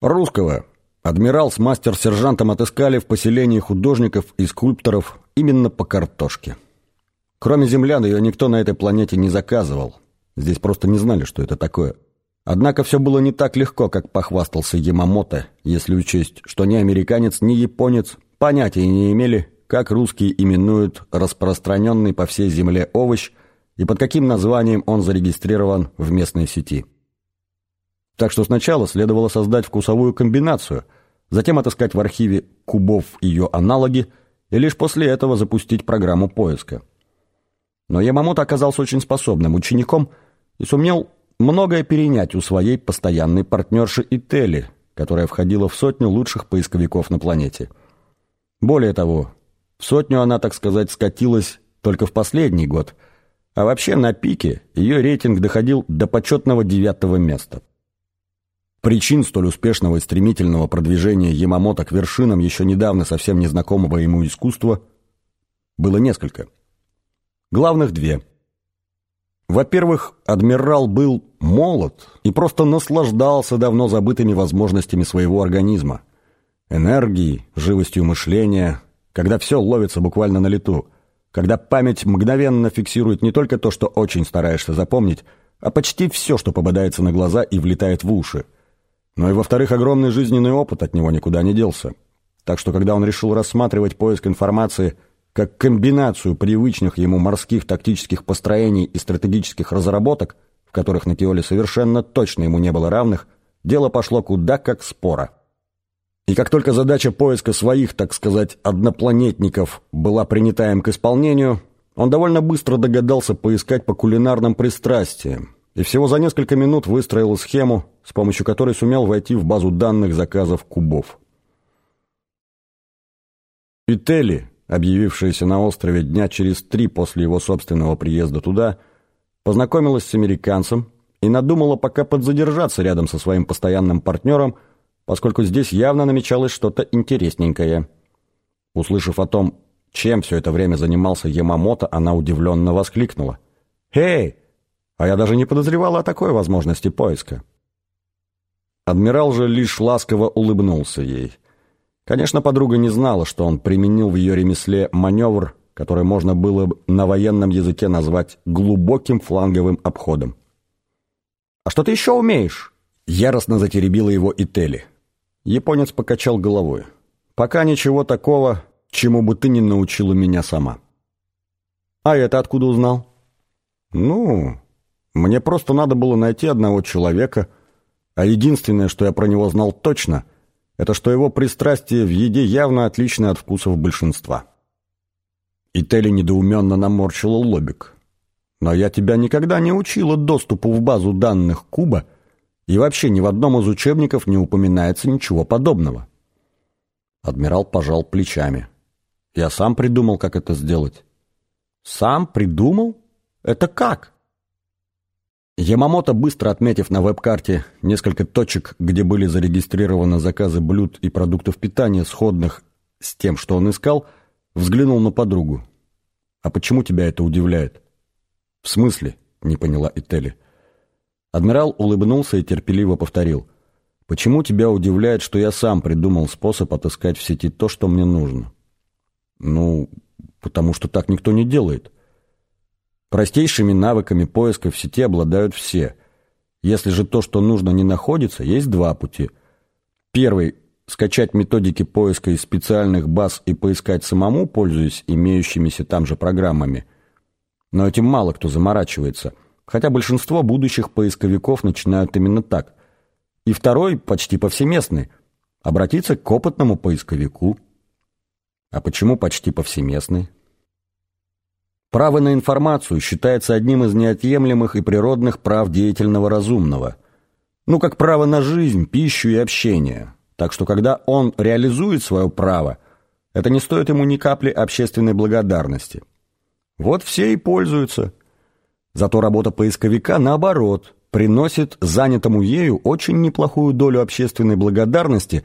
Русского. Адмирал с мастер-сержантом отыскали в поселении художников и скульпторов именно по картошке. Кроме землян, ее никто на этой планете не заказывал. Здесь просто не знали, что это такое. Однако все было не так легко, как похвастался Ямамото, если учесть, что ни американец, ни японец понятия не имели, как русские именуют распространенный по всей земле овощ и под каким названием он зарегистрирован в местной сети. Так что сначала следовало создать вкусовую комбинацию, затем отыскать в архиве кубов ее аналоги и лишь после этого запустить программу поиска. Но Ямамото оказался очень способным учеником и сумел многое перенять у своей постоянной партнерши Ители, которая входила в сотню лучших поисковиков на планете. Более того, в сотню она, так сказать, скатилась только в последний год, а вообще на пике ее рейтинг доходил до почетного девятого места. Причин столь успешного и стремительного продвижения Ямамото к вершинам еще недавно совсем незнакомого ему искусства было несколько. Главных две. Во-первых, адмирал был молод и просто наслаждался давно забытыми возможностями своего организма. Энергией, живостью мышления, когда все ловится буквально на лету, когда память мгновенно фиксирует не только то, что очень стараешься запомнить, а почти все, что попадается на глаза и влетает в уши – но и, во-вторых, огромный жизненный опыт от него никуда не делся. Так что, когда он решил рассматривать поиск информации как комбинацию привычных ему морских тактических построений и стратегических разработок, в которых на Киоле совершенно точно ему не было равных, дело пошло куда как спора. И как только задача поиска своих, так сказать, однопланетников была принята им к исполнению, он довольно быстро догадался поискать по кулинарным пристрастиям, и всего за несколько минут выстроил схему, с помощью которой сумел войти в базу данных заказов кубов. Ители, объявившаяся на острове дня через три после его собственного приезда туда, познакомилась с американцем и надумала пока подзадержаться рядом со своим постоянным партнером, поскольку здесь явно намечалось что-то интересненькое. Услышав о том, чем все это время занимался Ямамото, она удивленно воскликнула. «Эй, а я даже не подозревала о такой возможности поиска. Адмирал же лишь ласково улыбнулся ей. Конечно, подруга не знала, что он применил в ее ремесле маневр, который можно было бы на военном языке назвать глубоким фланговым обходом. «А что ты еще умеешь?» Яростно затеребила его Ители. Японец покачал головой. «Пока ничего такого, чему бы ты не научила меня сама». «А это откуда узнал?» «Ну, мне просто надо было найти одного человека, а единственное, что я про него знал точно, это что его пристрастие в еде явно отличное от вкусов большинства. И Телли недоуменно наморщила лобик. «Но я тебя никогда не учила доступу в базу данных Куба, и вообще ни в одном из учебников не упоминается ничего подобного». Адмирал пожал плечами. «Я сам придумал, как это сделать». «Сам придумал? Это как?» Ямамото, быстро отметив на веб-карте несколько точек, где были зарегистрированы заказы блюд и продуктов питания, сходных с тем, что он искал, взглянул на подругу. «А почему тебя это удивляет?» «В смысле?» — не поняла Ители. Адмирал улыбнулся и терпеливо повторил. «Почему тебя удивляет, что я сам придумал способ отыскать в сети то, что мне нужно?» «Ну, потому что так никто не делает». Простейшими навыками поиска в сети обладают все. Если же то, что нужно, не находится, есть два пути. Первый – скачать методики поиска из специальных баз и поискать самому, пользуясь имеющимися там же программами. Но этим мало кто заморачивается, хотя большинство будущих поисковиков начинают именно так. И второй, почти повсеместный – обратиться к опытному поисковику. А почему почти повсеместный? Право на информацию считается одним из неотъемлемых и природных прав деятельного разумного. Ну, как право на жизнь, пищу и общение. Так что, когда он реализует свое право, это не стоит ему ни капли общественной благодарности. Вот все и пользуются. Зато работа поисковика, наоборот, приносит занятому ею очень неплохую долю общественной благодарности,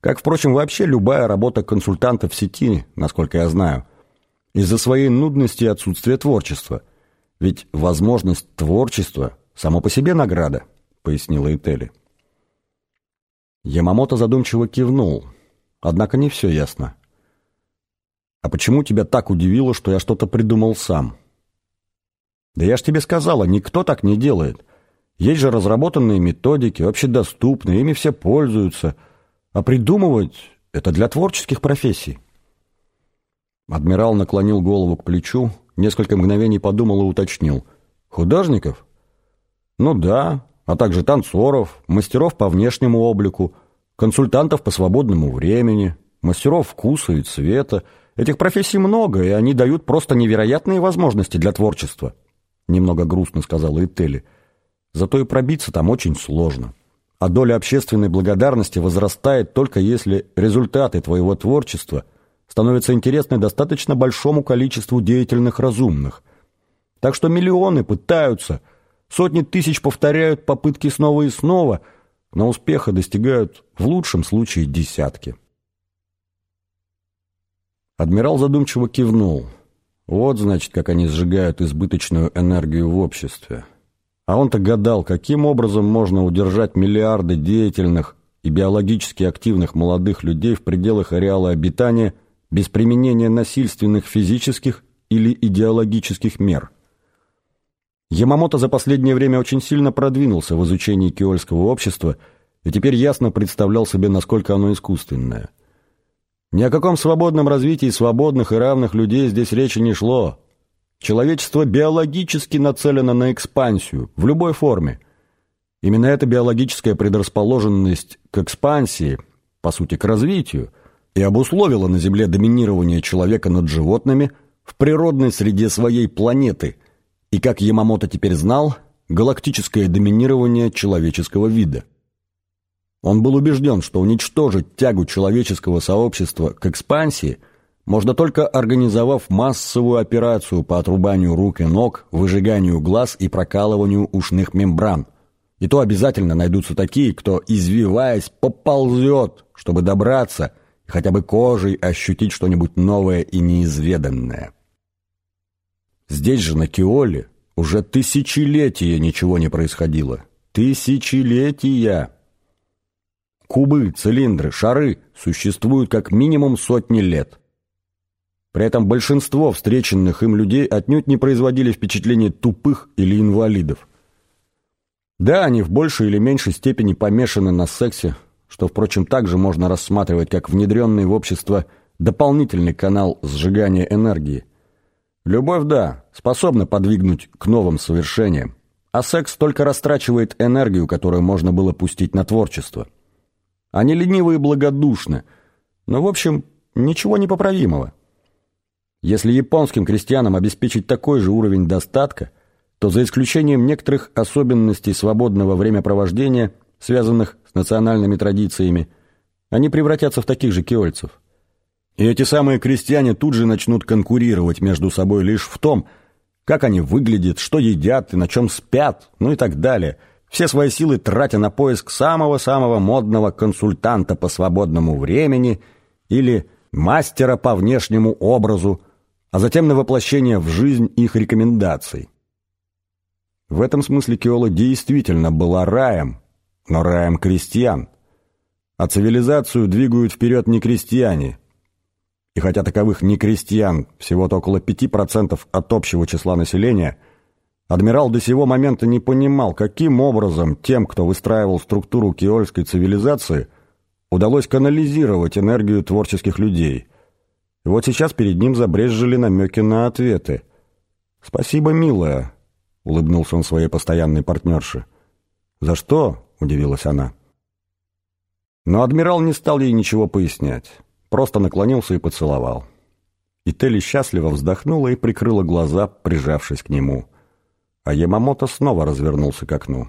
как, впрочем, вообще любая работа консультанта в сети, насколько я знаю – из-за своей нудности и отсутствия творчества. Ведь возможность творчества само по себе награда, пояснила Этели. Ямамото задумчиво кивнул. Однако не все ясно. «А почему тебя так удивило, что я что-то придумал сам?» «Да я ж тебе сказала, никто так не делает. Есть же разработанные методики, общедоступные, ими все пользуются. А придумывать — это для творческих профессий». Адмирал наклонил голову к плечу, несколько мгновений подумал и уточнил. «Художников?» «Ну да, а также танцоров, мастеров по внешнему облику, консультантов по свободному времени, мастеров вкуса и цвета. Этих профессий много, и они дают просто невероятные возможности для творчества», немного грустно сказала Этели. «Зато и пробиться там очень сложно. А доля общественной благодарности возрастает только если результаты твоего творчества – становится интересной достаточно большому количеству деятельных разумных. Так что миллионы пытаются, сотни тысяч повторяют попытки снова и снова, но успеха достигают в лучшем случае десятки. Адмирал задумчиво кивнул. Вот, значит, как они сжигают избыточную энергию в обществе. А он-то гадал, каким образом можно удержать миллиарды деятельных и биологически активных молодых людей в пределах ареала обитания – без применения насильственных физических или идеологических мер. Ямамото за последнее время очень сильно продвинулся в изучении киольского общества и теперь ясно представлял себе, насколько оно искусственное. Ни о каком свободном развитии свободных и равных людей здесь речи не шло. Человечество биологически нацелено на экспансию, в любой форме. Именно эта биологическая предрасположенность к экспансии, по сути, к развитию – и обусловила на Земле доминирование человека над животными в природной среде своей планеты и, как Ямамото теперь знал, галактическое доминирование человеческого вида. Он был убежден, что уничтожить тягу человеческого сообщества к экспансии можно только организовав массовую операцию по отрубанию рук и ног, выжиганию глаз и прокалыванию ушных мембран. И то обязательно найдутся такие, кто, извиваясь, поползет, чтобы добраться – хотя бы кожей ощутить что-нибудь новое и неизведанное. Здесь же, на Киоле, уже тысячелетия ничего не происходило. Тысячелетия! Кубы, цилиндры, шары существуют как минимум сотни лет. При этом большинство встреченных им людей отнюдь не производили впечатление тупых или инвалидов. Да, они в большей или меньшей степени помешаны на сексе, что, впрочем, также можно рассматривать как внедренный в общество дополнительный канал сжигания энергии. Любовь, да, способна подвигнуть к новым совершениям, а секс только растрачивает энергию, которую можно было пустить на творчество. Они ленивы и благодушны, но, в общем, ничего непоправимого. Если японским крестьянам обеспечить такой же уровень достатка, то за исключением некоторых особенностей свободного времяпровождения, связанных национальными традициями, они превратятся в таких же киольцев. И эти самые крестьяне тут же начнут конкурировать между собой лишь в том, как они выглядят, что едят и на чем спят, ну и так далее, все свои силы тратя на поиск самого-самого модного консультанта по свободному времени или мастера по внешнему образу, а затем на воплощение в жизнь их рекомендаций. В этом смысле Киола действительно была раем, но раем крестьян. А цивилизацию двигают вперед не крестьяне. И хотя таковых не крестьян всего-то около 5% от общего числа населения, адмирал до сего момента не понимал, каким образом тем, кто выстраивал структуру киольской цивилизации, удалось канализировать энергию творческих людей. И вот сейчас перед ним забрезжили намеки на ответы. «Спасибо, милая», — улыбнулся он своей постоянной партнерше. «За что?» — удивилась она. Но адмирал не стал ей ничего пояснять, просто наклонился и поцеловал. И Телли счастливо вздохнула и прикрыла глаза, прижавшись к нему. А Ямамото снова развернулся к окну.